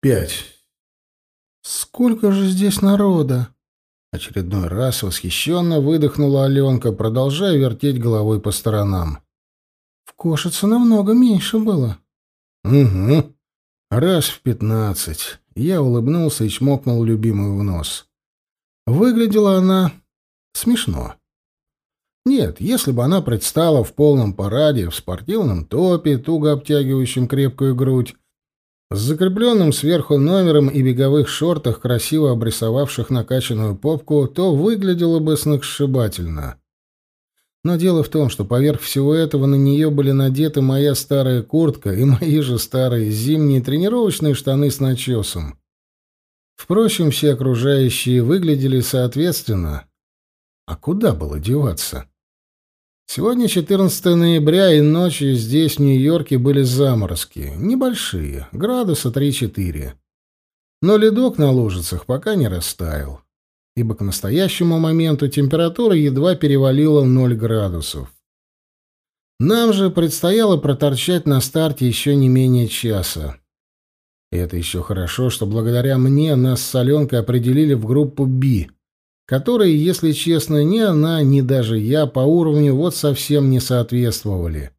Пять. Сколько же здесь народа? Очередной раз восхищенно выдохнула Аленка, продолжая вертеть головой по сторонам. В Кошице намного меньше было. Угу. Раз в пятнадцать. Я улыбнулся и чмокнул любимую в нос. Выглядела она смешно. Нет, если бы она предстала в полном параде, в спортивном топе, туго обтягивающем крепкую грудь, с закрепленным сверху номером и беговых шортах, красиво обрисовавших накачанную попку, то выглядело бы сногсшибательно. Но дело в том, что поверх всего этого на нее были надеты моя старая куртка и мои же старые зимние тренировочные штаны с начесом. Впрочем, все окружающие выглядели соответственно. А куда было деваться? Сегодня 14 ноября, и ночью здесь, в Нью-Йорке, были заморозки. Небольшие, градуса 3-4. Но ледок на лужицах пока не растаял, ибо к настоящему моменту температура едва перевалила 0 градусов. Нам же предстояло проторчать на старте еще не менее часа. И это еще хорошо, что благодаря мне нас с Аленкой определили в группу «Би», которые, если честно, ни она, ни даже я по уровню вот совсем не соответствовали.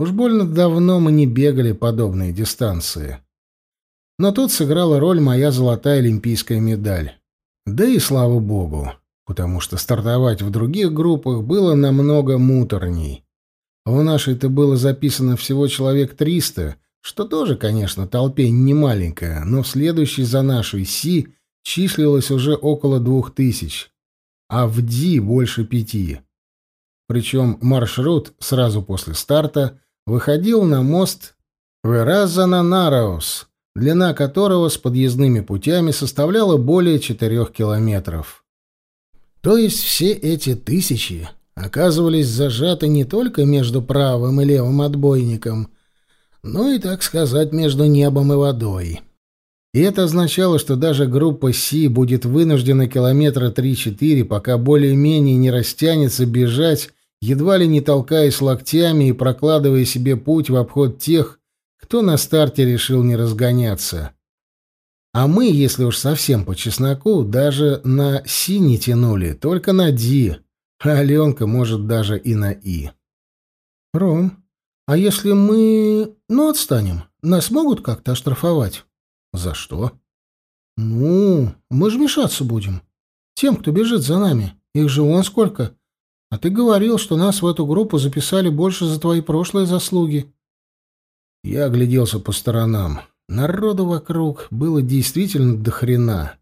Уж больно давно мы не бегали подобные дистанции. Но тут сыграла роль моя золотая олимпийская медаль. Да и слава богу, потому что стартовать в других группах было намного муторней. В нашей-то было записано всего человек 300, что тоже, конечно, толпень не маленькая, но в следующей за нашей Си — числилось уже около двух тысяч, а в Ди больше пяти. Причем маршрут сразу после старта выходил на мост Веразана-Нараус, длина которого с подъездными путями составляла более четырех километров. То есть все эти тысячи оказывались зажаты не только между правым и левым отбойником, но и, так сказать, между небом и водой. И это означало, что даже группа Си будет вынуждена километра 3-4, пока более-менее не растянется, бежать, едва ли не толкаясь локтями и прокладывая себе путь в обход тех, кто на старте решил не разгоняться. А мы, если уж совсем по чесноку, даже на Си не тянули, только на Ди, а Аленка может даже и на И. «Ром, а если мы... ну, отстанем, нас могут как-то оштрафовать?» «За что?» «Ну, мы же мешаться будем. Тем, кто бежит за нами. Их же вон сколько. А ты говорил, что нас в эту группу записали больше за твои прошлые заслуги». Я огляделся по сторонам. Народу вокруг было действительно до хрена.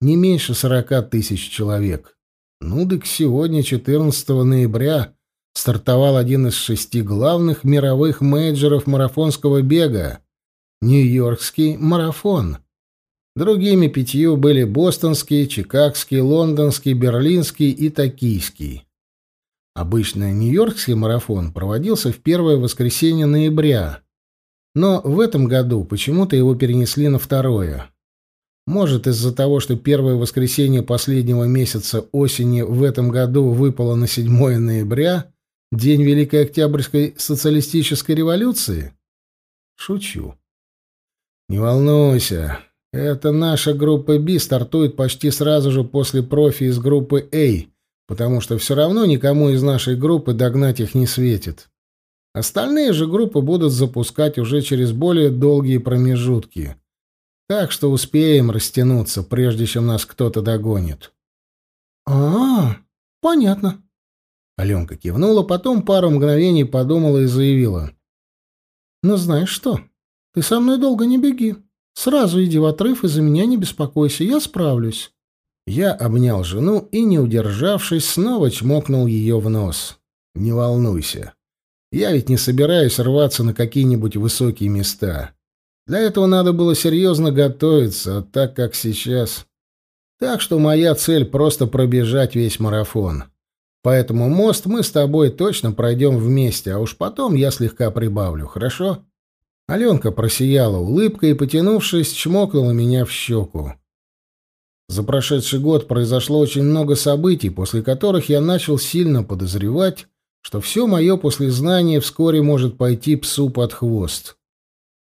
Не меньше сорока тысяч человек. Ну, так сегодня, 14 ноября, стартовал один из шести главных мировых менеджеров марафонского бега. Нью-Йоркский марафон. Другими пятью были бостонский, чикагский, лондонский, берлинский и токийский. Обычно Нью-Йоркский марафон проводился в первое воскресенье ноября, но в этом году почему-то его перенесли на второе. Может, из-за того, что первое воскресенье последнего месяца осени в этом году выпало на 7 ноября, день Великой Октябрьской социалистической революции? Шучу. Не волнуйся, это наша группа B стартует почти сразу же после профи из группы A, потому что все равно никому из нашей группы догнать их не светит. Остальные же группы будут запускать уже через более долгие промежутки. Так что успеем растянуться, прежде чем нас кто-то догонит. -а понятно. Аленка кивнула, потом пару мгновений подумала и заявила: "Ну знаешь что? Ты со мной долго не беги. Сразу иди в отрыв и за меня не беспокойся, я справлюсь. Я обнял жену и, не удержавшись, снова чмокнул ее в нос. Не волнуйся. Я ведь не собираюсь рваться на какие-нибудь высокие места. Для этого надо было серьезно готовиться, так как сейчас. Так что моя цель просто пробежать весь марафон. Поэтому мост мы с тобой точно пройдем вместе, а уж потом я слегка прибавлю, хорошо? Аленка просияла улыбкой и, потянувшись, чмокнула меня в щеку. За прошедший год произошло очень много событий, после которых я начал сильно подозревать, что все мое послезнание вскоре может пойти псу под хвост.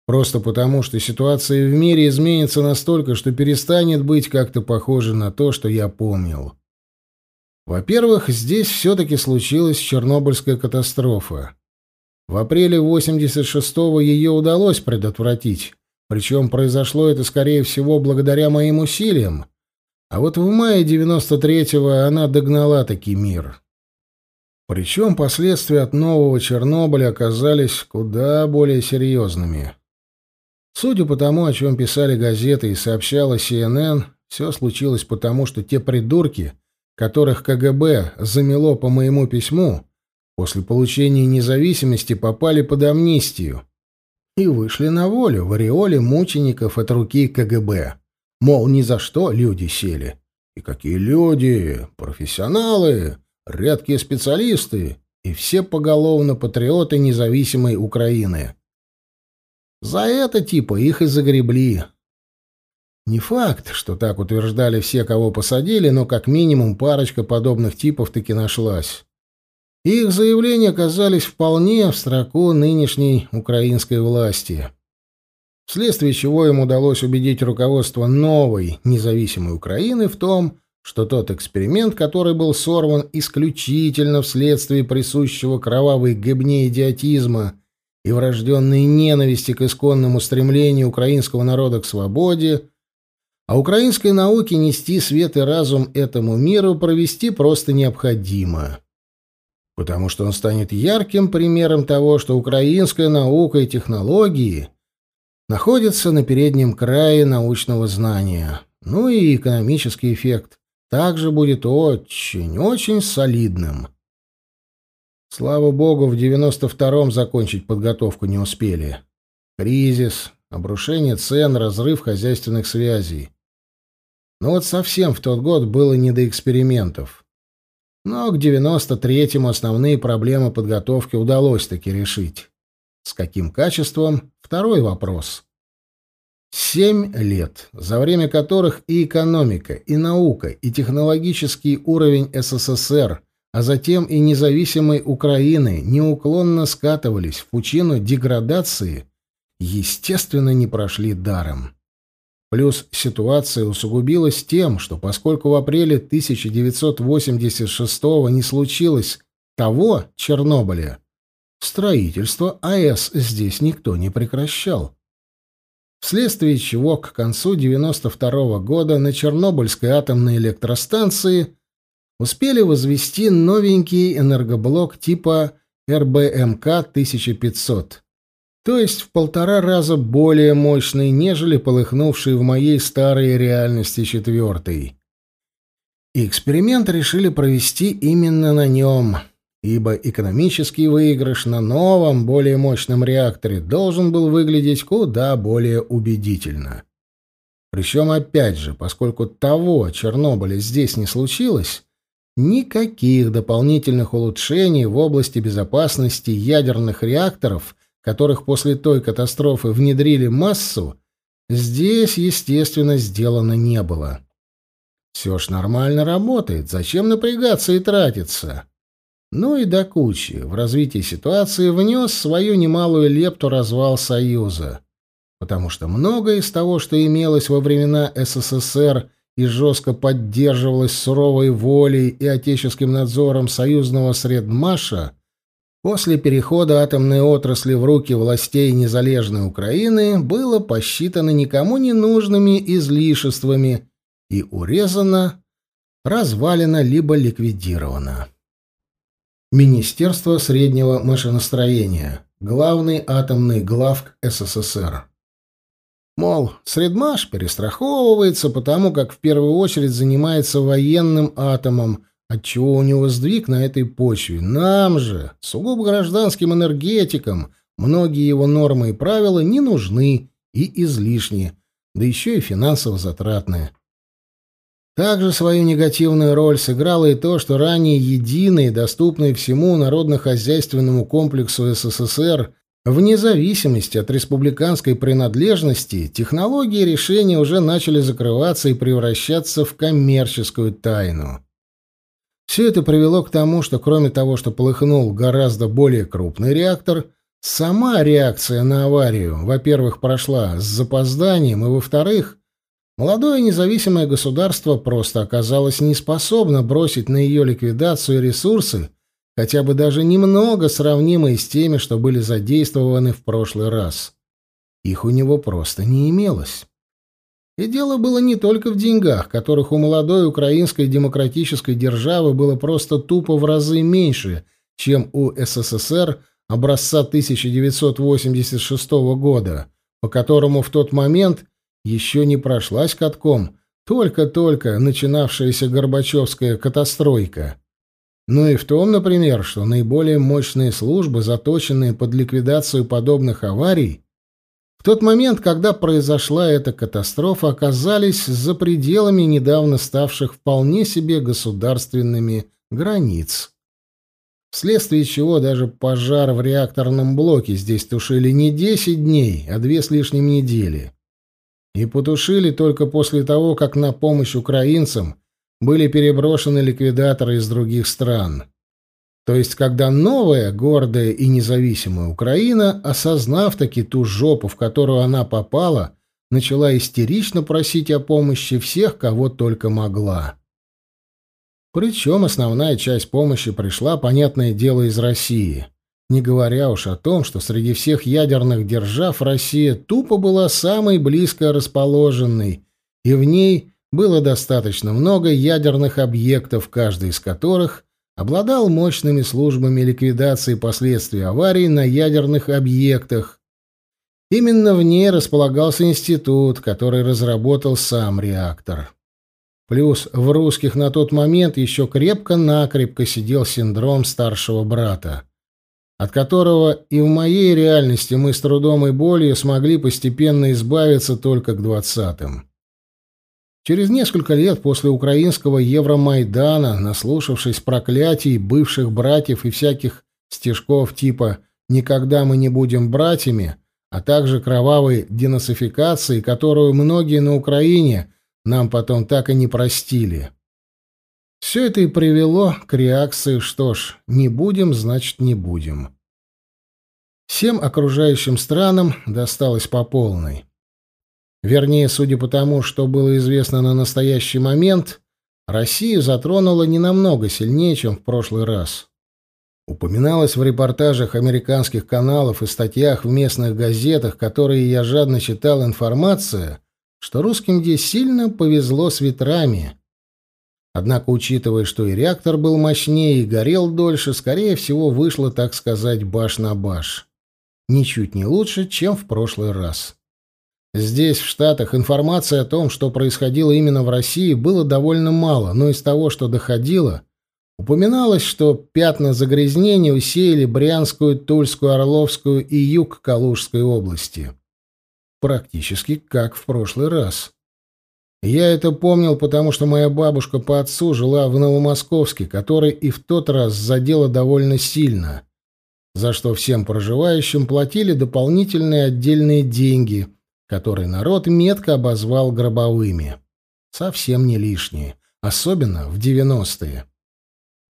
Просто потому, что ситуация в мире изменится настолько, что перестанет быть как-то похоже на то, что я помнил. Во-первых, здесь все-таки случилась Чернобыльская катастрофа. В апреле 86-го ее удалось предотвратить, причем произошло это, скорее всего, благодаря моим усилиям. А вот в мае 93-го она догнала таки мир. Причем последствия от нового Чернобыля оказались куда более серьезными. Судя по тому, о чем писали газеты и сообщала CNN, все случилось потому, что те придурки, которых КГБ замело по моему письму, после получения независимости попали под амнистию и вышли на волю в ореоле мучеников от руки КГБ. Мол, ни за что люди сели. И какие люди! Профессионалы, редкие специалисты и все поголовно патриоты независимой Украины. За это типа их и загребли. Не факт, что так утверждали все, кого посадили, но как минимум парочка подобных типов таки нашлась. Их заявления оказались вполне в строку нынешней украинской власти. Вследствие чего им удалось убедить руководство новой независимой Украины в том, что тот эксперимент, который был сорван исключительно вследствие присущего кровавой гыбне идиотизма и врожденной ненависти к исконному стремлению украинского народа к свободе, а украинской науке нести свет и разум этому миру провести просто необходимо. Потому что он станет ярким примером того, что украинская наука и технологии находятся на переднем крае научного знания. Ну и экономический эффект также будет очень-очень солидным. Слава богу, в 92-м закончить подготовку не успели. Кризис, обрушение цен, разрыв хозяйственных связей. Но вот совсем в тот год было не до экспериментов. Но к 93-му основные проблемы подготовки удалось таки решить. С каким качеством — второй вопрос. Семь лет, за время которых и экономика, и наука, и технологический уровень СССР, а затем и независимой Украины неуклонно скатывались в пучину деградации, естественно, не прошли даром. Плюс ситуация усугубилась тем, что поскольку в апреле 1986 не случилось того Чернобыля, строительство АЭС здесь никто не прекращал. Вследствие чего к концу 92 года на Чернобыльской атомной электростанции успели возвести новенький энергоблок типа РБМК-1500 то есть в полтора раза более мощный, нежели полыхнувший в моей старой реальности четвертый. И эксперимент решили провести именно на нем, ибо экономический выигрыш на новом, более мощном реакторе должен был выглядеть куда более убедительно. Причем, опять же, поскольку того Чернобыля здесь не случилось, никаких дополнительных улучшений в области безопасности ядерных реакторов – которых после той катастрофы внедрили массу, здесь, естественно, сделано не было. Все ж нормально работает, зачем напрягаться и тратиться? Ну и до кучи в развитии ситуации внес свою немалую лепту развал Союза, потому что многое из того, что имелось во времена СССР и жестко поддерживалось суровой волей и отеческим надзором союзного средмаша, после перехода атомной отрасли в руки властей незалежной Украины было посчитано никому не нужными излишествами и урезано, развалено либо ликвидировано. Министерство среднего машиностроения. Главный атомный главк СССР. Мол, Средмаш перестраховывается, потому как в первую очередь занимается военным атомом, Отчего у него сдвиг на этой почве? Нам же, сугубо гражданским энергетикам, многие его нормы и правила не нужны и излишни, да еще и финансово затратные. Также свою негативную роль сыграло и то, что ранее единый, доступный всему народно-хозяйственному комплексу СССР, вне зависимости от республиканской принадлежности, технологии решения уже начали закрываться и превращаться в коммерческую тайну. Все это привело к тому, что кроме того, что полыхнул гораздо более крупный реактор, Сама реакция на аварию, во-первых, прошла с запозданием, и, во-вторых, молодое независимое государство просто оказалось неспособно бросить на ее ликвидацию ресурсы, хотя бы даже немного сравнимые с теми, что были задействованы в прошлый раз. Их у него просто не имелось. И дело было не только в деньгах, которых у молодой украинской демократической державы было просто тупо в разы меньше, чем у СССР образца 1986 года, по которому в тот момент еще не прошлась катком только-только начинавшаяся Горбачевская катастройка. Ну и в том, например, что наиболее мощные службы, заточенные под ликвидацию подобных аварий, тот момент, когда произошла эта катастрофа, оказались за пределами недавно ставших вполне себе государственными границ. Вследствие чего даже пожар в реакторном блоке здесь тушили не 10 дней, а две с лишним недели. И потушили только после того, как на помощь украинцам были переброшены ликвидаторы из других стран. То есть, когда новая, гордая и независимая Украина, осознав таки ту жопу, в которую она попала, начала истерично просить о помощи всех, кого только могла. Причем основная часть помощи пришла, понятное дело, из России. Не говоря уж о том, что среди всех ядерных держав Россия тупо была самой близко расположенной, и в ней было достаточно много ядерных объектов, каждый из которых обладал мощными службами ликвидации последствий аварий на ядерных объектах. Именно в ней располагался институт, который разработал сам реактор. Плюс в русских на тот момент еще крепко-накрепко сидел синдром старшего брата, от которого и в моей реальности мы с трудом и болью смогли постепенно избавиться только к двадцатым. Через несколько лет после украинского Евромайдана, наслушавшись проклятий бывших братьев и всяких стишков типа «никогда мы не будем братьями», а также кровавой денацификации, которую многие на Украине нам потом так и не простили. Все это и привело к реакции «что ж, не будем, значит, не будем». Всем окружающим странам досталось по полной. Вернее, судя по тому, что было известно на настоящий момент, Россию затронуло не намного сильнее, чем в прошлый раз. Упоминалось в репортажах американских каналов и статьях в местных газетах, которые я жадно читал, информация, что русским здесь сильно повезло с ветрами. Однако, учитывая, что и реактор был мощнее и горел дольше, скорее всего, вышло, так сказать, баш на баш. Ничуть не лучше, чем в прошлый раз. Здесь, в Штатах, информации о том, что происходило именно в России, было довольно мало, но из того, что доходило, упоминалось, что пятна загрязнения усеяли Брянскую, Тульскую, Орловскую и юг Калужской области. Практически как в прошлый раз. Я это помнил, потому что моя бабушка по отцу жила в Новомосковске, который и в тот раз задело довольно сильно, за что всем проживающим платили дополнительные отдельные деньги – который народ метко обозвал гробовыми. Совсем не лишние, особенно в 90-е.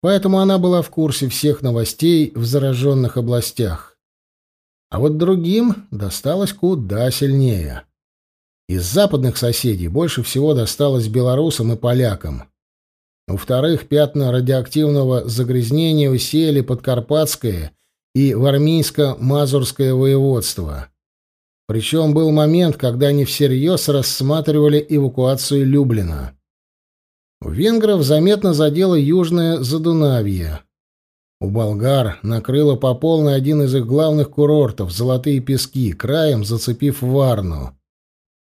Поэтому она была в курсе всех новостей в зараженных областях. А вот другим досталось куда сильнее. Из западных соседей больше всего досталось белорусам и полякам. Во-вторых, пятна радиоактивного загрязнения усеяли Подкарпатское и Вармийско-Мазурское воеводство. Причем был момент, когда они всерьез рассматривали эвакуацию Люблина. У венгров заметно задело южное Задунавье. У болгар накрыло по полной один из их главных курортов — Золотые пески, краем зацепив Варну.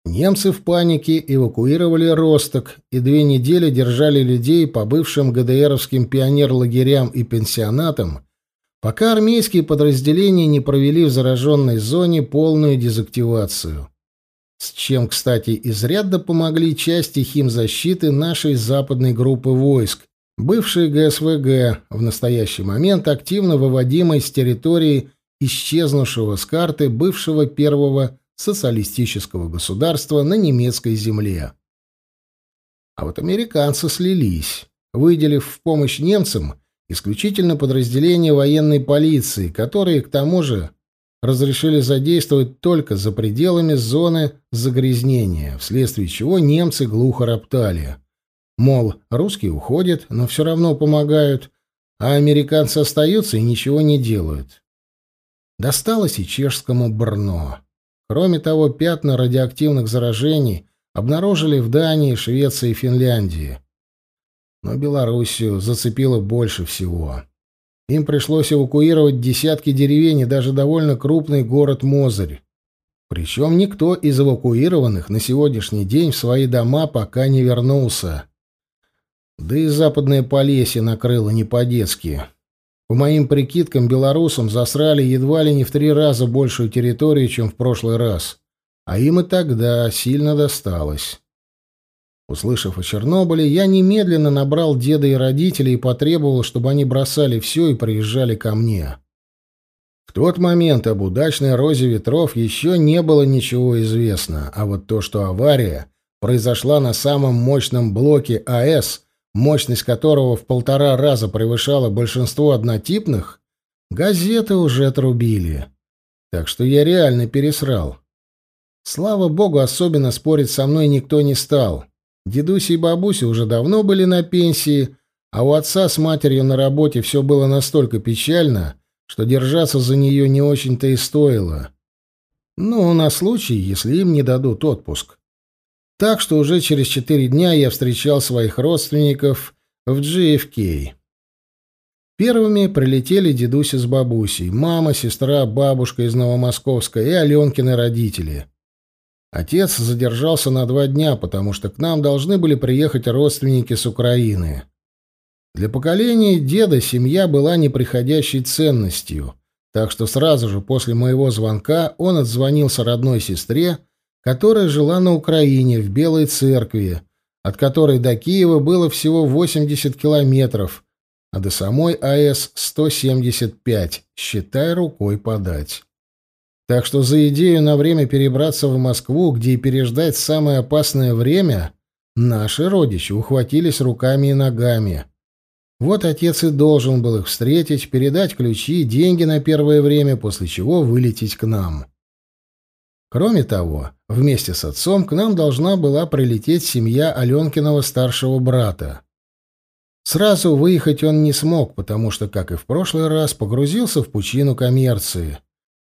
Немцы в панике эвакуировали Росток и две недели держали людей по бывшим ГДРовским пионер-лагерям и пенсионатам пока армейские подразделения не провели в зараженной зоне полную дезактивацию. С чем, кстати, изрядно помогли части химзащиты нашей западной группы войск, бывшей ГСВГ, в настоящий момент активно выводимой с территории исчезнувшего с карты бывшего первого социалистического государства на немецкой земле. А вот американцы слились, выделив в помощь немцам исключительно подразделения военной полиции, которые, к тому же, разрешили задействовать только за пределами зоны загрязнения, вследствие чего немцы глухо роптали. Мол, русские уходят, но все равно помогают, а американцы остаются и ничего не делают. Досталось и чешскому Брно. Кроме того, пятна радиоактивных заражений обнаружили в Дании, Швеции и Финляндии. Но Белоруссию зацепило больше всего. Им пришлось эвакуировать десятки деревень и даже довольно крупный город Мозырь. Причем никто из эвакуированных на сегодняшний день в свои дома пока не вернулся. Да и западное Полесье накрыло не по-детски. По моим прикидкам, белорусам засрали едва ли не в три раза большую территорию, чем в прошлый раз. А им и тогда сильно досталось. Услышав о Чернобыле, я немедленно набрал деда и родителей и потребовал, чтобы они бросали все и приезжали ко мне. В тот момент об удачной розе ветров еще не было ничего известно, а вот то, что авария произошла на самом мощном блоке АЭС, мощность которого в полтора раза превышала большинство однотипных, газеты уже отрубили. Так что я реально пересрал. Слава богу, особенно спорить со мной никто не стал. Дедуси и бабуси уже давно были на пенсии, а у отца с матерью на работе все было настолько печально, что держаться за нее не очень-то и стоило. Ну, на случай, если им не дадут отпуск. Так что уже через четыре дня я встречал своих родственников в JFK. Первыми прилетели дедуся с бабусей, мама, сестра, бабушка из Новомосковска и Аленкины родители. Отец задержался на два дня, потому что к нам должны были приехать родственники с Украины. Для поколения деда семья была неприходящей ценностью, так что сразу же после моего звонка он отзвонился родной сестре, которая жила на Украине, в Белой Церкви, от которой до Киева было всего 80 километров, а до самой АЭС 175, считай рукой подать. Так что за идею на время перебраться в Москву, где и переждать самое опасное время, наши родичи ухватились руками и ногами. Вот отец и должен был их встретить, передать ключи, деньги на первое время, после чего вылететь к нам. Кроме того, вместе с отцом к нам должна была прилететь семья Аленкиного старшего брата. Сразу выехать он не смог, потому что, как и в прошлый раз, погрузился в пучину коммерции —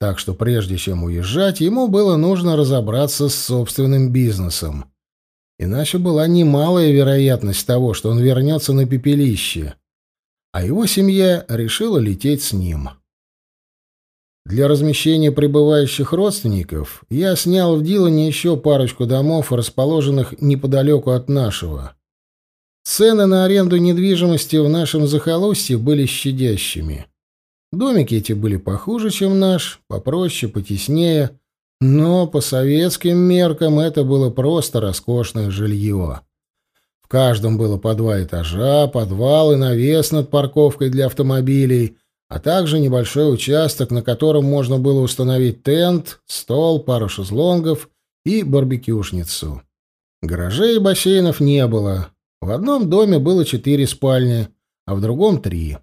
так что прежде чем уезжать, ему было нужно разобраться с собственным бизнесом. Иначе была немалая вероятность того, что он вернется на пепелище. А его семья решила лететь с ним. Для размещения прибывающих родственников я снял в Дилане еще парочку домов, расположенных неподалеку от нашего. Цены на аренду недвижимости в нашем захолустье были щадящими. Домики эти были похуже, чем наш, попроще, потеснее, но по советским меркам это было просто роскошное жилье. В каждом было по два этажа, подвал и навес над парковкой для автомобилей, а также небольшой участок, на котором можно было установить тент, стол, пару шезлонгов и барбекюшницу. Гаражей и бассейнов не было. В одном доме было четыре спальни, а в другом три.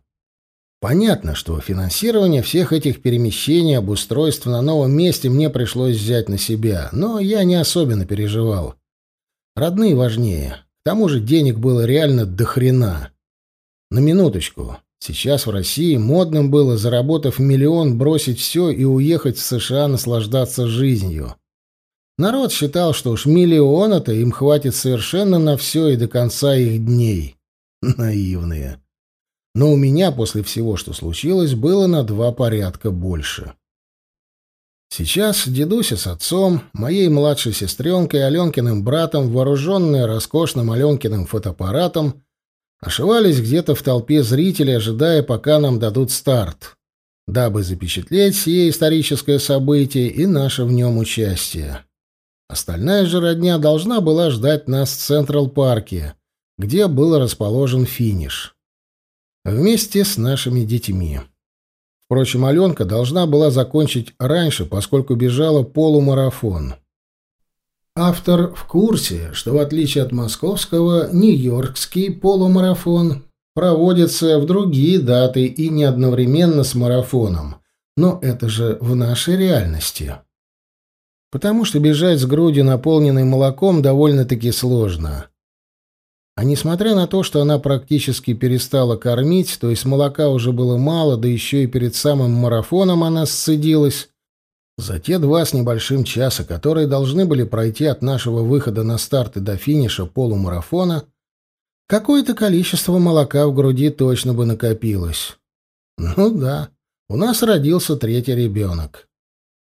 Понятно, что финансирование всех этих перемещений, обустройств на новом месте мне пришлось взять на себя, но я не особенно переживал. Родные важнее. К тому же денег было реально до хрена. На минуточку. Сейчас в России модным было, заработав миллион, бросить все и уехать в США наслаждаться жизнью. Народ считал, что уж миллиона-то им хватит совершенно на все и до конца их дней. Наивные но у меня после всего, что случилось, было на два порядка больше. Сейчас дедуся с отцом, моей младшей сестренкой, Аленкиным братом, вооруженные роскошным Аленкиным фотоаппаратом, ошивались где-то в толпе зрителей, ожидая, пока нам дадут старт, дабы запечатлеть сие историческое событие и наше в нем участие. Остальная же родня должна была ждать нас в Централ-парке, где был расположен финиш вместе с нашими детьми. Впрочем, Аленка должна была закончить раньше, поскольку бежала полумарафон. Автор в курсе, что в отличие от московского, нью-йоркский полумарафон проводится в другие даты и не одновременно с марафоном, Но это же в нашей реальности. Потому что бежать с грудью, наполненной молоком, довольно-таки сложно. А несмотря на то, что она практически перестала кормить, то есть молока уже было мало, да еще и перед самым марафоном она сцедилась, за те два с небольшим часа, которые должны были пройти от нашего выхода на старт и до финиша полумарафона, какое-то количество молока в груди точно бы накопилось. Ну да, у нас родился третий ребенок.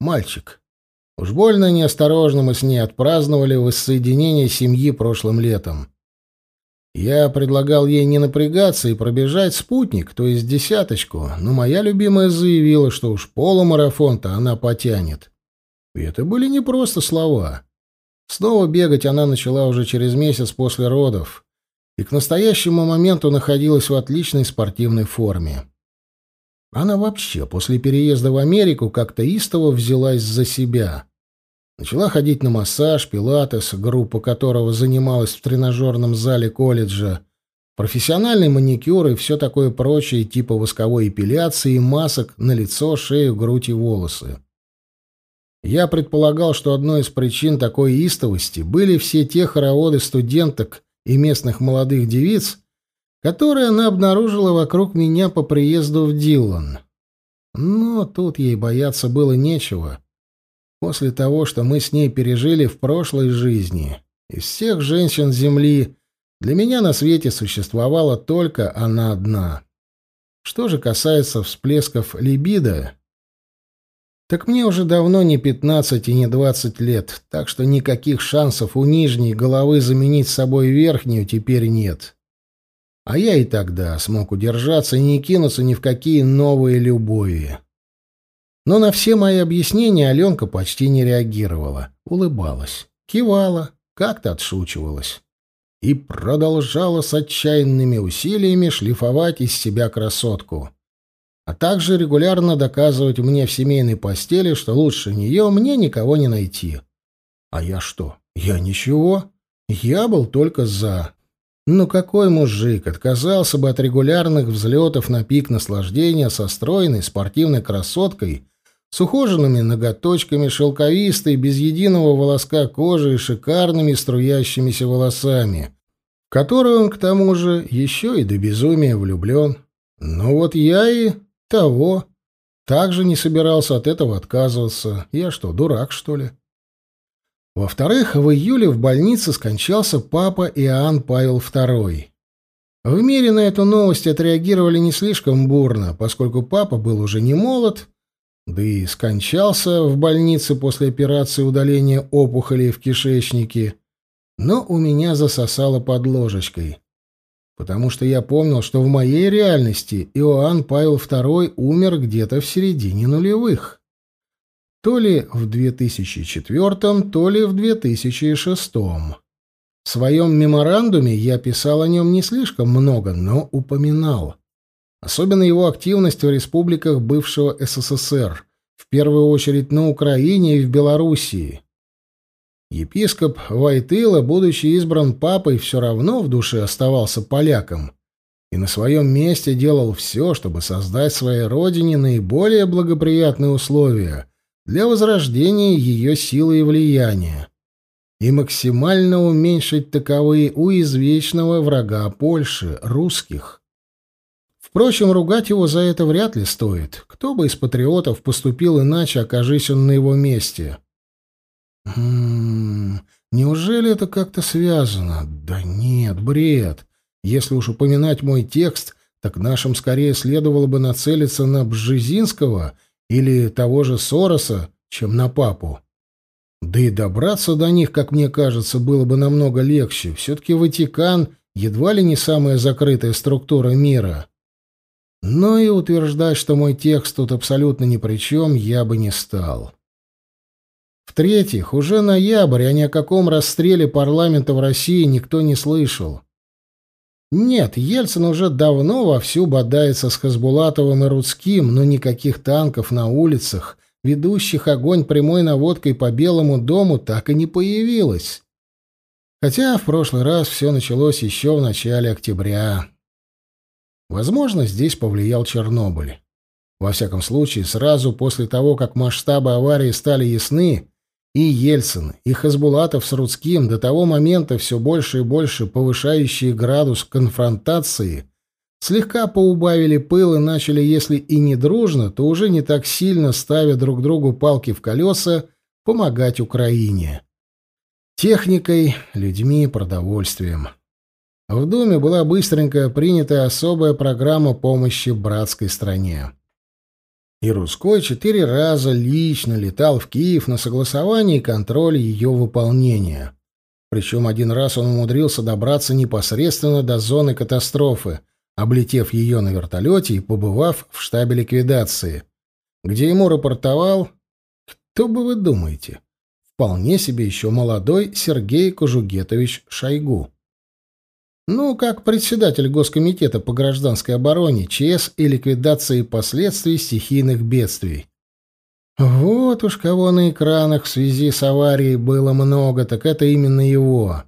Мальчик. Уж больно неосторожно мы с ней отпраздновали воссоединение семьи прошлым летом. Я предлагал ей не напрягаться и пробежать спутник, то есть десяточку, но моя любимая заявила, что уж полумарафон-то она потянет. И это были не просто слова. Снова бегать она начала уже через месяц после родов и к настоящему моменту находилась в отличной спортивной форме. Она вообще после переезда в Америку как-то истово взялась за себя. Начала ходить на массаж, пилатес, группа которого занималась в тренажерном зале колледжа, профессиональный маникюр и все такое прочее типа восковой эпиляции масок на лицо, шею, грудь и волосы. Я предполагал, что одной из причин такой истовости были все те хороводы студенток и местных молодых девиц, которые она обнаружила вокруг меня по приезду в Диллон. Но тут ей бояться было нечего. После того, что мы с ней пережили в прошлой жизни, из всех женщин Земли для меня на свете существовала только она одна. Что же касается всплесков либидо, так мне уже давно не пятнадцать и не двадцать лет, так что никаких шансов у нижней головы заменить собой верхнюю теперь нет. А я и тогда смог удержаться и не кинуться ни в какие новые любови. Но на все мои объяснения Аленка почти не реагировала, улыбалась, кивала, как-то отшучивалась и продолжала с отчаянными усилиями шлифовать из себя красотку, а также регулярно доказывать мне в семейной постели, что лучше нее мне никого не найти. А я что? Я ничего. Я был только за. Ну какой мужик отказался бы от регулярных взлетов на пик наслаждения со стройной спортивной красоткой с ухоженными ноготочками, шелковистой, без единого волоска кожи и шикарными струящимися волосами, в которую он, к тому же, еще и до безумия влюблен. Но вот я и того. Также не собирался от этого отказываться. Я что, дурак, что ли? Во-вторых, в июле в больнице скончался папа Иоанн Павел II. В мире на эту новость отреагировали не слишком бурно, поскольку папа был уже не молод, да и скончался в больнице после операции удаления опухолей в кишечнике, но у меня засосало под ложечкой, потому что я помнил, что в моей реальности Иоанн Павел II умер где-то в середине нулевых. То ли в 2004, то ли в 2006. В своем меморандуме я писал о нем не слишком много, но упоминал. Особенно его активность в республиках бывшего СССР, в первую очередь на Украине и в Белоруссии. Епископ Войтыла, будучи избран папой, все равно в душе оставался поляком и на своем месте делал все, чтобы создать своей родине наиболее благоприятные условия для возрождения ее силы и влияния и максимально уменьшить таковые у извечного врага Польши, русских. Впрочем, ругать его за это вряд ли стоит. Кто бы из патриотов поступил иначе, окажись он на его месте? М -м, неужели это как-то связано? Да нет, бред. Если уж упоминать мой текст, так нашим скорее следовало бы нацелиться на Бжезинского или того же Сороса, чем на папу. Да и добраться до них, как мне кажется, было бы намного легче. Все-таки Ватикан едва ли не самая закрытая структура мира. Но и утверждать, что мой текст тут абсолютно ни при чем, я бы не стал. В-третьих, уже ноябрь, а ни о каком расстреле парламента в России никто не слышал. Нет, Ельцин уже давно вовсю бодается с Хасбулатовым и Рудским, но никаких танков на улицах, ведущих огонь прямой наводкой по Белому дому, так и не появилось. Хотя в прошлый раз все началось еще в начале октября. Возможно, здесь повлиял Чернобыль. Во всяком случае, сразу после того, как масштабы аварии стали ясны, и Ельцин, и Хасбулатов с Рудским до того момента все больше и больше повышающие градус конфронтации слегка поубавили пыл и начали, если и не дружно, то уже не так сильно, ставя друг другу палки в колеса, помогать Украине. Техникой, людьми, продовольствием. В Думе была быстренько принята особая программа помощи братской стране. И Русской четыре раза лично летал в Киев на согласование и контроль ее выполнения. Причем один раз он умудрился добраться непосредственно до зоны катастрофы, облетев ее на вертолете и побывав в штабе ликвидации, где ему рапортовал, кто бы вы думаете, вполне себе еще молодой Сергей Кожугетович Шойгу. Ну, как председатель Госкомитета по гражданской обороне, ЧС и ликвидации последствий стихийных бедствий. Вот уж кого на экранах в связи с аварией было много, так это именно его.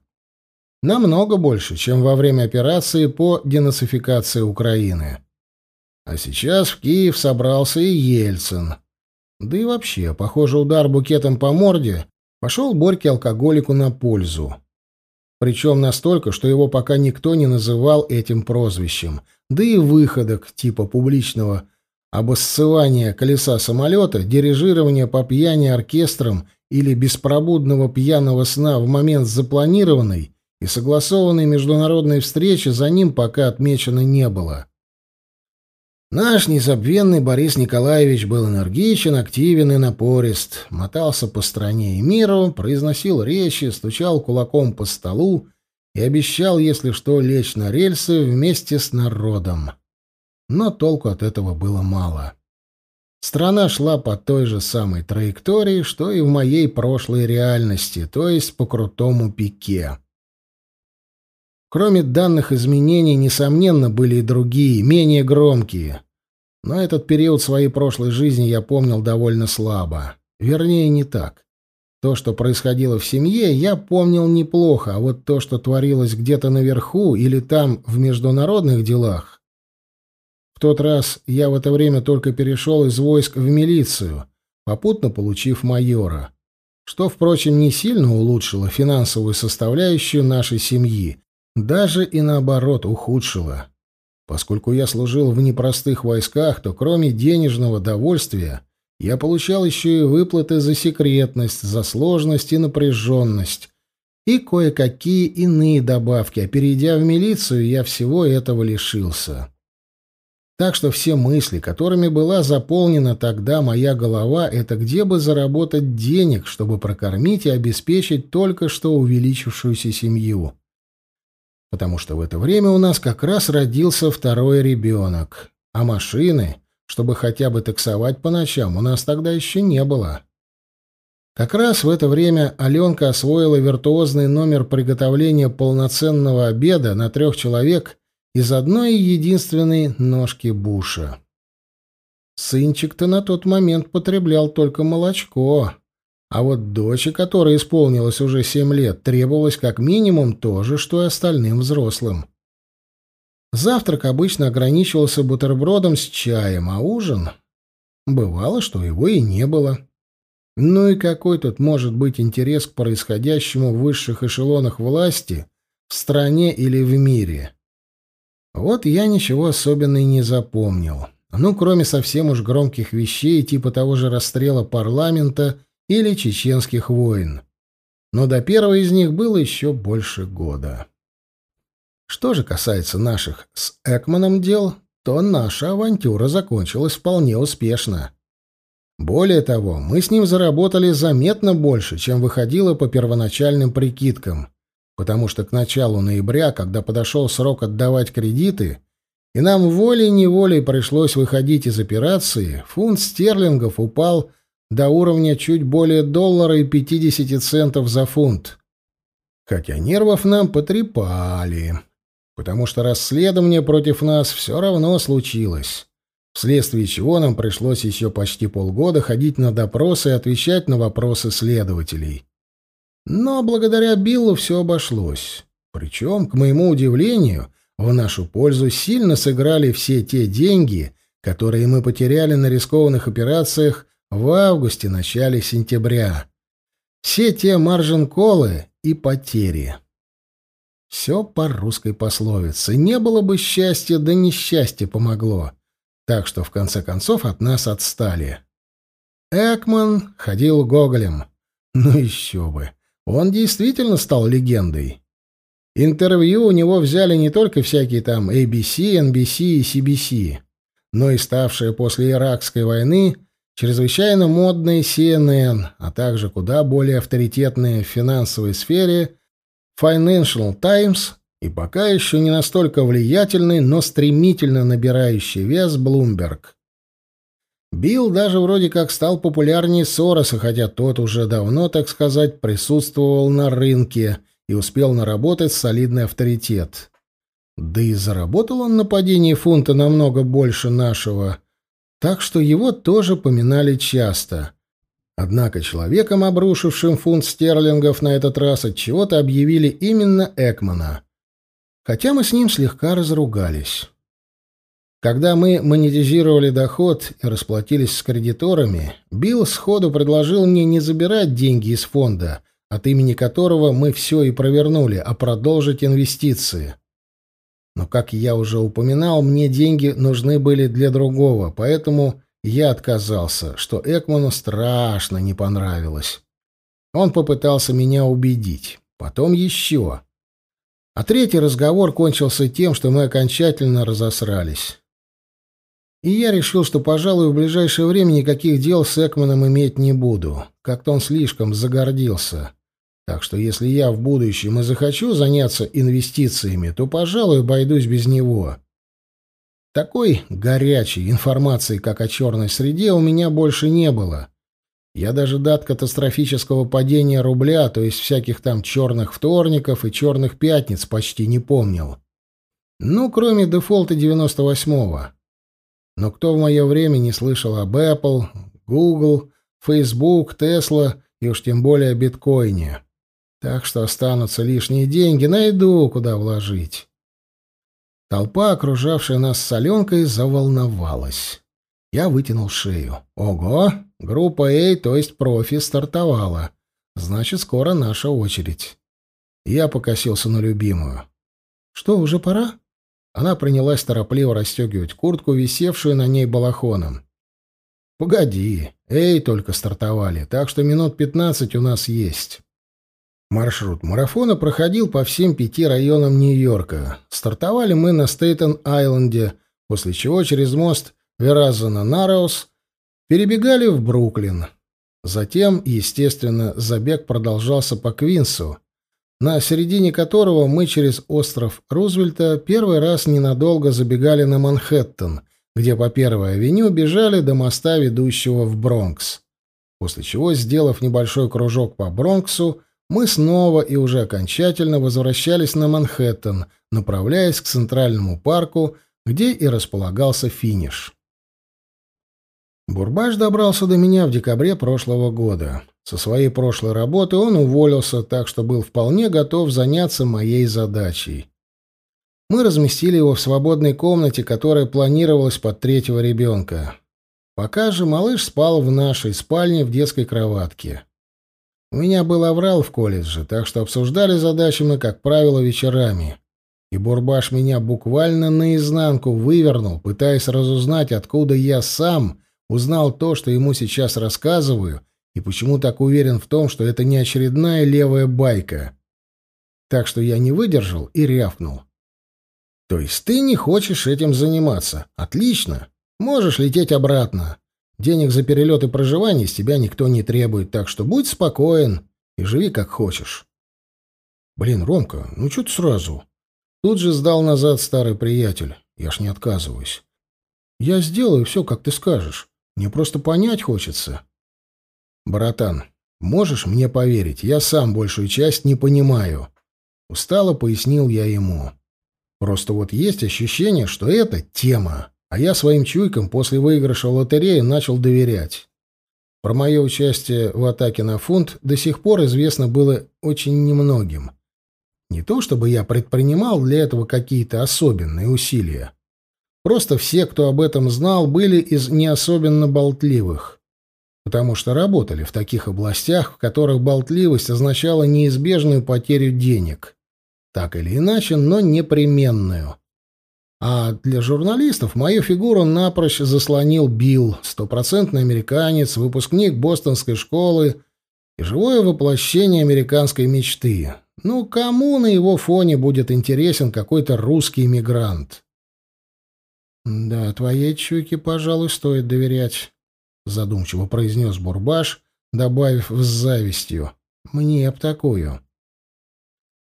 Намного больше, чем во время операции по денацификации Украины. А сейчас в Киев собрался и Ельцин. Да и вообще, похоже, удар букетом по морде пошел Борьке алкоголику на пользу. Причем настолько, что его пока никто не называл этим прозвищем. Да и выходок типа публичного обоссывания колеса самолета, дирижирования по пьяни оркестром или беспробудного пьяного сна в момент запланированной и согласованной международной встречи за ним пока отмечено не было. Наш незабвенный Борис Николаевич был энергичен, активен и напорист, мотался по стране и миру, произносил речи, стучал кулаком по столу и обещал, если что, лечь на рельсы вместе с народом. Но толку от этого было мало. Страна шла по той же самой траектории, что и в моей прошлой реальности, то есть по крутому пике. Кроме данных изменений, несомненно, были и другие, менее громкие. Но этот период своей прошлой жизни я помнил довольно слабо. Вернее, не так. То, что происходило в семье, я помнил неплохо, а вот то, что творилось где-то наверху или там в международных делах... В тот раз я в это время только перешел из войск в милицию, попутно получив майора, что, впрочем, не сильно улучшило финансовую составляющую нашей семьи, даже и наоборот ухудшило. Поскольку я служил в непростых войсках, то кроме денежного довольствия я получал еще и выплаты за секретность, за сложность и напряженность, и кое-какие иные добавки, а перейдя в милицию, я всего этого лишился. Так что все мысли, которыми была заполнена тогда моя голова, это где бы заработать денег, чтобы прокормить и обеспечить только что увеличившуюся семью потому что в это время у нас как раз родился второй ребенок, а машины, чтобы хотя бы таксовать по ночам, у нас тогда еще не было. Как раз в это время Аленка освоила виртуозный номер приготовления полноценного обеда на трех человек из одной единственной ножки буша. Сынчик-то на тот момент потреблял только молочко, а вот доче, которой исполнилось уже семь лет, требовалось как минимум то же, что и остальным взрослым. Завтрак обычно ограничивался бутербродом с чаем, а ужин... Бывало, что его и не было. Ну и какой тут может быть интерес к происходящему в высших эшелонах власти в стране или в мире? Вот я ничего особенного не запомнил. Ну, кроме совсем уж громких вещей, типа того же расстрела парламента или чеченских войн. Но до первой из них было еще больше года. Что же касается наших с Экманом дел, то наша авантюра закончилась вполне успешно. Более того, мы с ним заработали заметно больше, чем выходило по первоначальным прикидкам, потому что к началу ноября, когда подошел срок отдавать кредиты, и нам волей-неволей пришлось выходить из операции, фунт стерлингов упал до уровня чуть более доллара и 50 центов за фунт. Хотя нервов нам потрепали, потому что расследование против нас все равно случилось, вследствие чего нам пришлось еще почти полгода ходить на допросы и отвечать на вопросы следователей. Но благодаря Биллу все обошлось. Причем, к моему удивлению, в нашу пользу сильно сыграли все те деньги, которые мы потеряли на рискованных операциях в августе-начале сентября. Все те маржин-колы и потери. Все по русской пословице. Не было бы счастья, да несчастье помогло. Так что, в конце концов, от нас отстали. Экман ходил гоголем. Ну еще бы. Он действительно стал легендой. Интервью у него взяли не только всякие там ABC, NBC и CBC, но и ставшие после Иракской войны чрезвычайно модные CNN, а также куда более авторитетные в финансовой сфере Financial Times и пока еще не настолько влиятельный, но стремительно набирающий вес Bloomberg. Билл даже вроде как стал популярнее Сороса, хотя тот уже давно, так сказать, присутствовал на рынке и успел наработать солидный авторитет. Да и заработал он на падении фунта намного больше нашего, так что его тоже поминали часто. Однако человеком, обрушившим фунт стерлингов на этот раз, от чего-то объявили именно Экмана. Хотя мы с ним слегка разругались. Когда мы монетизировали доход и расплатились с кредиторами, Билл сходу предложил мне не забирать деньги из фонда, от имени которого мы все и провернули, а продолжить инвестиции. Но, как я уже упоминал, мне деньги нужны были для другого, поэтому я отказался, что Экману страшно не понравилось. Он попытался меня убедить. Потом еще. А третий разговор кончился тем, что мы окончательно разосрались. И я решил, что, пожалуй, в ближайшее время никаких дел с Экманом иметь не буду. Как-то он слишком загордился. Так что если я в будущем и захочу заняться инвестициями, то, пожалуй, обойдусь без него. Такой горячей информации, как о черной среде, у меня больше не было. Я даже дат катастрофического падения рубля, то есть всяких там черных вторников и черных пятниц, почти не помнил. Ну, кроме дефолта 98-го. Но кто в мое время не слышал об Apple, Google, Facebook, Tesla и уж тем более о биткоине? Так что останутся лишние деньги, найду, куда вложить. Толпа, окружавшая нас с Аленкой, заволновалась. Я вытянул шею. Ого! Группа А, то есть профи, стартовала. Значит, скоро наша очередь. Я покосился на любимую. Что, уже пора? Она принялась торопливо расстегивать куртку, висевшую на ней балахоном. «Погоди, эй, только стартовали, так что минут пятнадцать у нас есть». Маршрут марафона проходил по всем пяти районам Нью-Йорка. Стартовали мы на Стейтен-Айленде, после чего через мост Веразана-Нараус перебегали в Бруклин. Затем, естественно, забег продолжался по Квинсу, на середине которого мы через остров Рузвельта первый раз ненадолго забегали на Манхэттен, где по Первой авеню бежали до моста, ведущего в Бронкс. После чего, сделав небольшой кружок по Бронксу, мы снова и уже окончательно возвращались на Манхэттен, направляясь к Центральному парку, где и располагался финиш. Бурбаш добрался до меня в декабре прошлого года. Со своей прошлой работы он уволился, так что был вполне готов заняться моей задачей. Мы разместили его в свободной комнате, которая планировалась под третьего ребенка. Пока же малыш спал в нашей спальне в детской кроватке. У меня был аврал в колледже, так что обсуждали задачи мы, как правило, вечерами. И Бурбаш меня буквально наизнанку вывернул, пытаясь разузнать, откуда я сам узнал то, что ему сейчас рассказываю, и почему так уверен в том, что это не очередная левая байка. Так что я не выдержал и рявкнул. «То есть ты не хочешь этим заниматься? Отлично. Можешь лететь обратно. Денег за перелет и проживание с тебя никто не требует, так что будь спокоен и живи как хочешь. Блин, Ромка, ну что ты сразу? Тут же сдал назад старый приятель. Я ж не отказываюсь. Я сделаю все, как ты скажешь. Мне просто понять хочется. Братан, можешь мне поверить, я сам большую часть не понимаю. Устало пояснил я ему. Просто вот есть ощущение, что это тема. А я своим чуйкам после выигрыша в лотерее начал доверять. Про мое участие в атаке на фунт до сих пор известно было очень немногим. Не то чтобы я предпринимал для этого какие-то особенные усилия. Просто все, кто об этом знал, были из не особенно болтливых, потому что работали в таких областях, в которых болтливость означала неизбежную потерю денег. Так или иначе, но непременную. А для журналистов мою фигуру напрочь заслонил Билл, стопроцентный американец, выпускник бостонской школы и живое воплощение американской мечты. Ну, кому на его фоне будет интересен какой-то русский иммигрант? «Да, твоей чуйке, пожалуй, стоит доверять», — задумчиво произнес Бурбаш, добавив с завистью. «Мне б такую».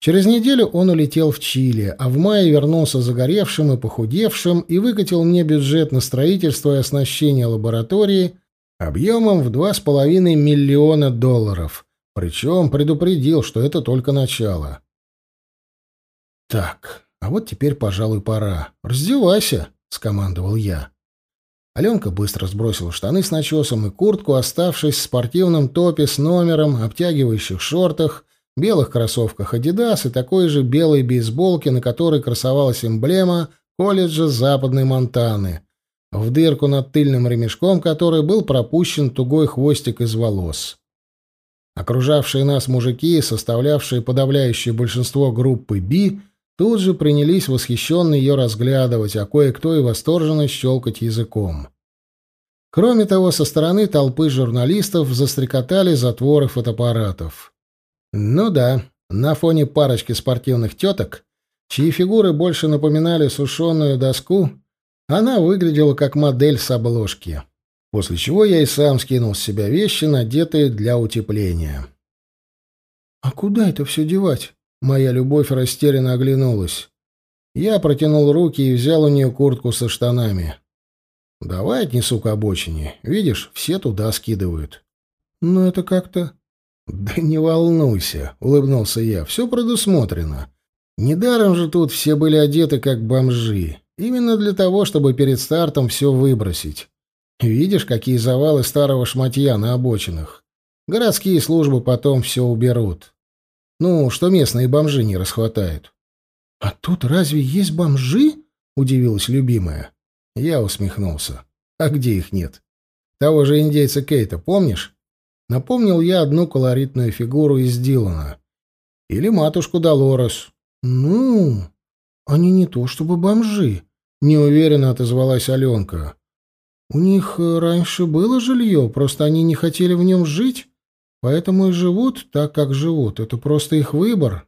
Через неделю он улетел в Чили, а в мае вернулся загоревшим и похудевшим и выкатил мне бюджет на строительство и оснащение лаборатории объемом в 2,5 миллиона долларов, причем предупредил, что это только начало. «Так, а вот теперь, пожалуй, пора. Раздевайся», — скомандовал я. Аленка быстро сбросила штаны с начесом и куртку, оставшись в спортивном топе с номером, обтягивающих шортах, белых кроссовках «Адидас» и такой же белой бейсболке, на которой красовалась эмблема колледжа Западной Монтаны, в дырку над тыльным ремешком которой был пропущен тугой хвостик из волос. Окружавшие нас мужики, составлявшие подавляющее большинство группы «Би», тут же принялись восхищенно ее разглядывать, а кое-кто и восторженно щелкать языком. Кроме того, со стороны толпы журналистов застрекотали затворы фотоаппаратов. Ну да, на фоне парочки спортивных теток, чьи фигуры больше напоминали сушеную доску, она выглядела как модель с обложки. После чего я и сам скинул с себя вещи, надетые для утепления. «А куда это все девать?» Моя любовь растерянно оглянулась. Я протянул руки и взял у нее куртку со штанами. «Давай отнесу к обочине. Видишь, все туда скидывают». «Ну, это как-то...» «Да не волнуйся», — улыбнулся я, — «все предусмотрено. Недаром же тут все были одеты как бомжи. Именно для того, чтобы перед стартом все выбросить. Видишь, какие завалы старого шматья на обочинах. Городские службы потом все уберут. Ну, что местные бомжи не расхватают». «А тут разве есть бомжи?» — удивилась любимая. Я усмехнулся. «А где их нет? Того же индейца Кейта, помнишь? Напомнил я одну колоритную фигуру из Дилана. Или матушку Долорес. «Ну, они не то чтобы бомжи», — неуверенно отозвалась Аленка. «У них э, раньше было жилье, просто они не хотели в нем жить, поэтому и живут так, как живут. Это просто их выбор».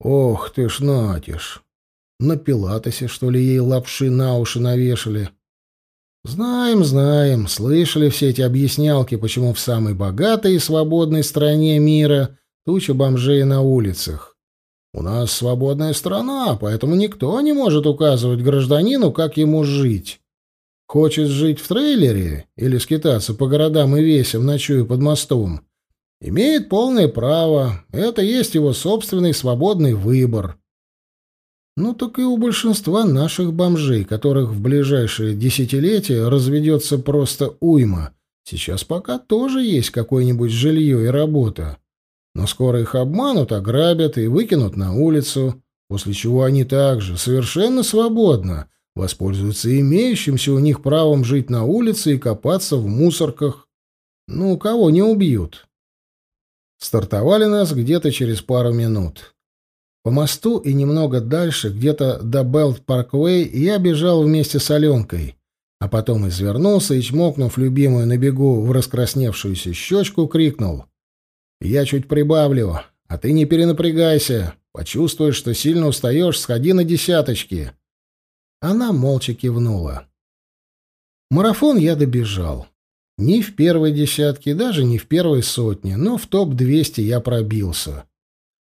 «Ох ты ж, Натиш! На Пилатосе, что ли, ей лапши на уши навешали?» Знаем, знаем, слышали все эти объяснялки, почему в самой богатой и свободной стране мира туча бомжей на улицах. У нас свободная страна, поэтому никто не может указывать гражданину, как ему жить. Хочет жить в трейлере или скитаться по городам и весям, ночуя под мостом, имеет полное право, это есть его собственный свободный выбор. Ну так и у большинства наших бомжей, которых в ближайшие десятилетия разведется просто уйма. Сейчас пока тоже есть какое-нибудь жилье и работа. Но скоро их обманут, ограбят и выкинут на улицу, после чего они также совершенно свободно воспользуются имеющимся у них правом жить на улице и копаться в мусорках. Ну, кого не убьют. Стартовали нас где-то через пару минут. По мосту и немного дальше, где-то до Белт-Парквей, я бежал вместе с Аленкой, а потом извернулся и, чмокнув любимую на бегу в раскрасневшуюся щечку, крикнул. «Я чуть прибавлю, а ты не перенапрягайся. Почувствуешь, что сильно устаешь, сходи на десяточки». Она молча кивнула. Марафон я добежал. Ни в первой десятке, даже не в первой сотне, но в топ-200 я пробился.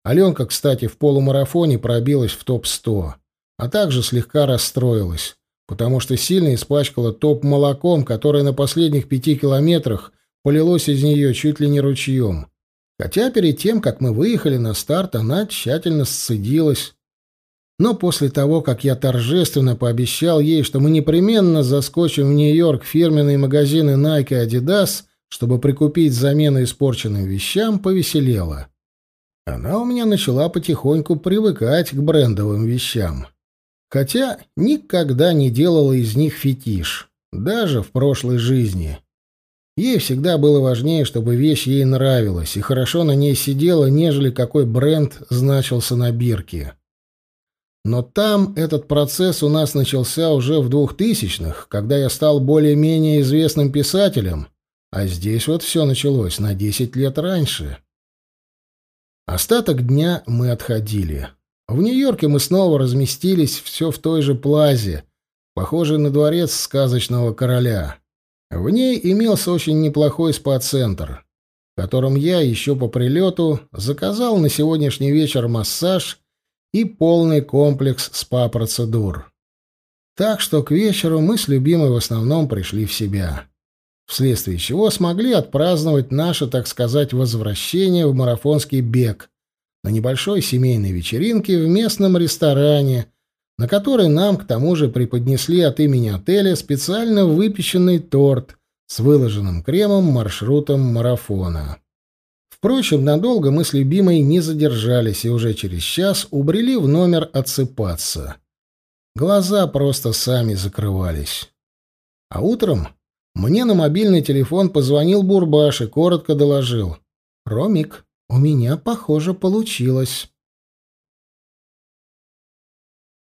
Аленка, кстати, в полумарафоне пробилась в топ-100, а также слегка расстроилась, потому что сильно испачкала топ молоком, которое на последних пяти километрах полилось из нее чуть ли не ручьем. Хотя перед тем, как мы выехали на старт, она тщательно сцедилась. Но после того, как я торжественно пообещал ей, что мы непременно заскочим в Нью-Йорк фирменные магазины Nike и Adidas, чтобы прикупить замену испорченным вещам, повеселела. Она у меня начала потихоньку привыкать к брендовым вещам. Хотя никогда не делала из них фетиш, даже в прошлой жизни. Ей всегда было важнее, чтобы вещь ей нравилась и хорошо на ней сидела, нежели какой бренд значился на бирке. Но там этот процесс у нас начался уже в двухтысячных, когда я стал более-менее известным писателем, а здесь вот все началось на десять лет раньше. Остаток дня мы отходили. В Нью-Йорке мы снова разместились все в той же плазе, похожей на дворец сказочного короля. В ней имелся очень неплохой спа-центр, в я еще по прилету заказал на сегодняшний вечер массаж и полный комплекс спа-процедур. Так что к вечеру мы с любимой в основном пришли в себя вследствие чего смогли отпраздновать наше, так сказать, возвращение в марафонский бег на небольшой семейной вечеринке в местном ресторане, на которой нам к тому же преподнесли от имени отеля специально выпеченный торт с выложенным кремом маршрутом марафона. Впрочем, надолго мы с любимой не задержались и уже через час убрели в номер отсыпаться. Глаза просто сами закрывались. А утром мне на мобильный телефон позвонил Бурбаш и коротко доложил. «Ромик, у меня, похоже, получилось».